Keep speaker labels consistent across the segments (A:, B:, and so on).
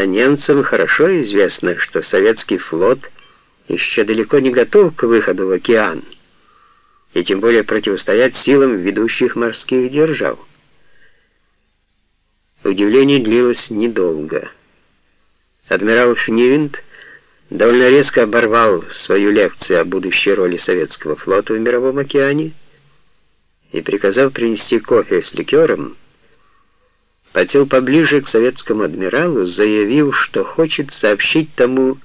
A: А немцам хорошо известно, что советский флот еще далеко не готов к выходу в океан, и тем более противостоять силам ведущих морских держав. Удивление длилось недолго. Адмирал Шнивинд довольно резко оборвал свою лекцию о будущей роли советского флота в мировом океане и, приказав принести кофе с ликером, подсел поближе к советскому адмиралу, заявив, что хочет сообщить тому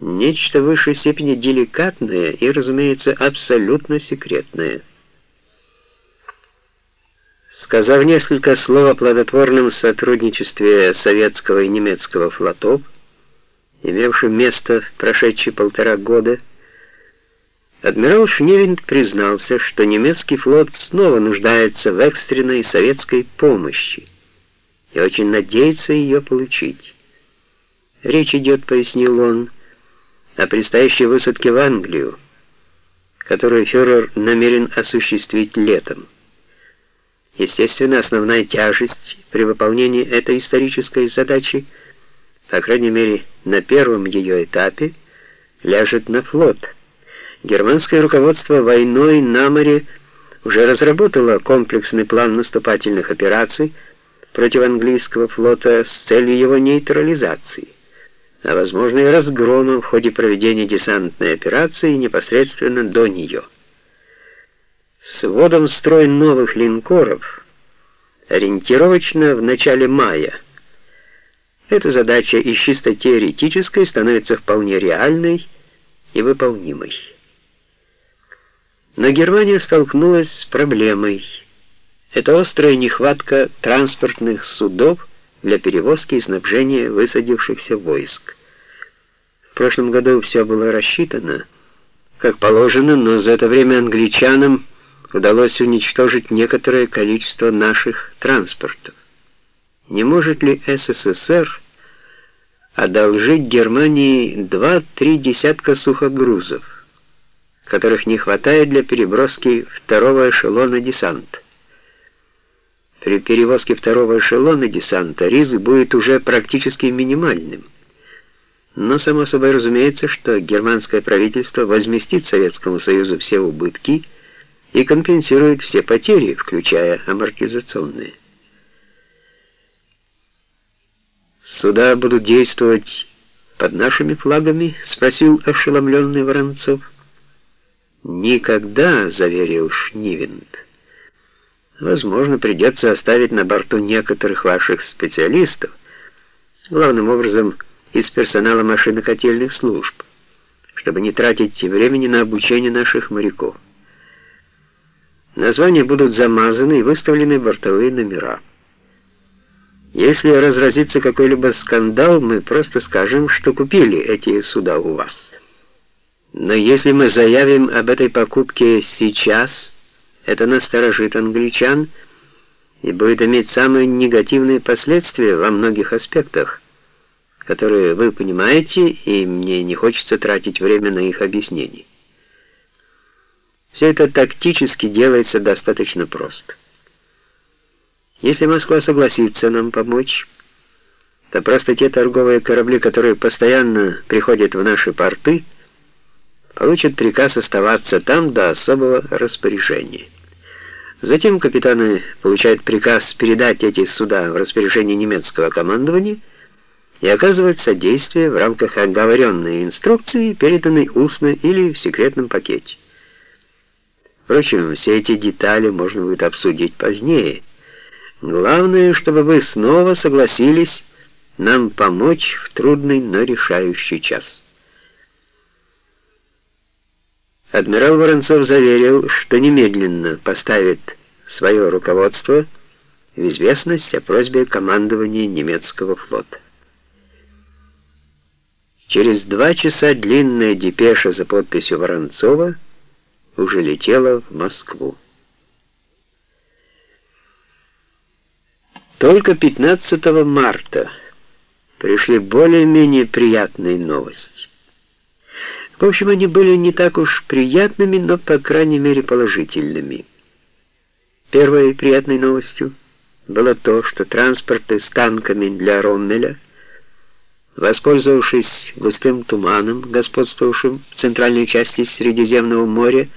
A: нечто в высшей степени деликатное и, разумеется, абсолютно секретное. Сказав несколько слов о плодотворном сотрудничестве советского и немецкого флотов, имевшем место в прошедшие полтора года, адмирал Шневинд признался, что немецкий флот снова нуждается в экстренной советской помощи и очень надеется ее получить. Речь идет, пояснил он, о предстоящей высадке в Англию, которую фюрер намерен осуществить летом. Естественно, основная тяжесть при выполнении этой исторической задачи, по крайней мере, на первом ее этапе, ляжет на флот. Германское руководство войной на море уже разработало комплексный план наступательных операций, против английского флота с целью его нейтрализации, а возможно и разгрома в ходе проведения десантной операции непосредственно до нее. С вводом в строй новых линкоров ориентировочно в начале мая эта задача из чисто теоретической становится вполне реальной и выполнимой. Но Германия столкнулась с проблемой – это острая нехватка транспортных судов для перевозки и снабжения высадившихся войск. В прошлом году все было рассчитано, как положено, но за это время англичанам удалось уничтожить некоторое количество наших транспортов. Не может ли СССР одолжить Германии 2-3 десятка сухогрузов, которых не хватает для переброски второго эшелона десанта? При перевозке второго эшелона десанта риск будет уже практически минимальным. Но само собой разумеется, что германское правительство возместит Советскому Союзу все убытки и компенсирует все потери, включая амортизационные. «Суда будут действовать под нашими флагами?» — спросил ошеломленный Воронцов. «Никогда», — заверил Шнивинд. Возможно, придется оставить на борту некоторых ваших специалистов, главным образом из персонала машинокотельных служб, чтобы не тратить времени на обучение наших моряков. Названия будут замазаны и выставлены бортовые номера. Если разразится какой-либо скандал, мы просто скажем, что купили эти суда у вас. Но если мы заявим об этой покупке сейчас, это насторожит англичан и будет иметь самые негативные последствия во многих аспектах, которые вы понимаете, и мне не хочется тратить время на их объяснение. Все это тактически делается достаточно просто. Если Москва согласится нам помочь, то просто те торговые корабли, которые постоянно приходят в наши порты, получат приказ оставаться там до особого распоряжения. Затем капитаны получают приказ передать эти суда в распоряжение немецкого командования и оказывать содействие в рамках оговоренной инструкции, переданной устно или в секретном пакете. Впрочем, все эти детали можно будет обсудить позднее. Главное, чтобы вы снова согласились нам помочь в трудный, но решающий час. Адмирал Воронцов заверил, что немедленно поставит свое руководство в известность о просьбе командования немецкого флота. Через два часа длинная депеша за подписью Воронцова уже летела в Москву. Только 15 марта пришли более-менее приятные новости. В общем, они были не так уж приятными, но, по крайней мере, положительными. Первой приятной новостью было то, что транспорты с танками для Роммеля Воспользовавшись густым туманом, господствовавшим в центральной части Средиземного моря,